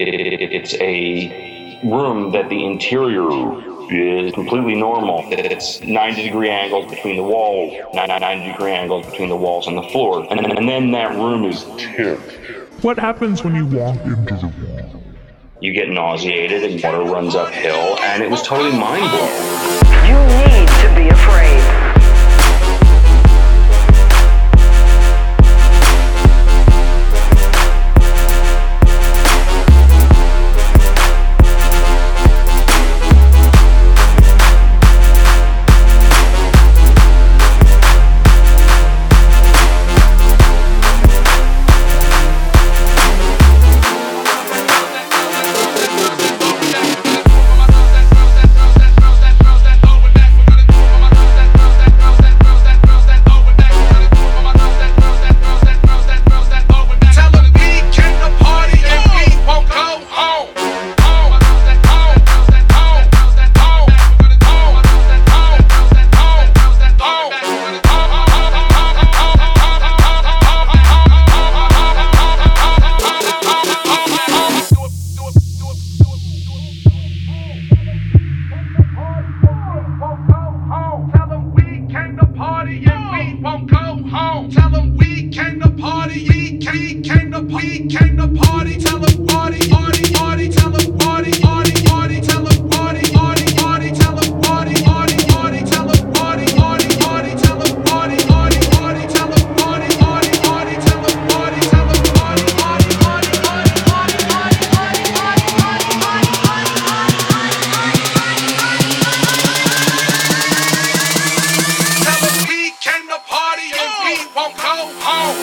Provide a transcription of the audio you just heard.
it's a room that the interior is completely normal. It's 90 degree angles between the walls, 90 degree angles between the walls and the floor. And, and then that room is tipped. What happens when you walk into the room? You get nauseated and water runs uphill, and it was totally mind blowing. won't go home.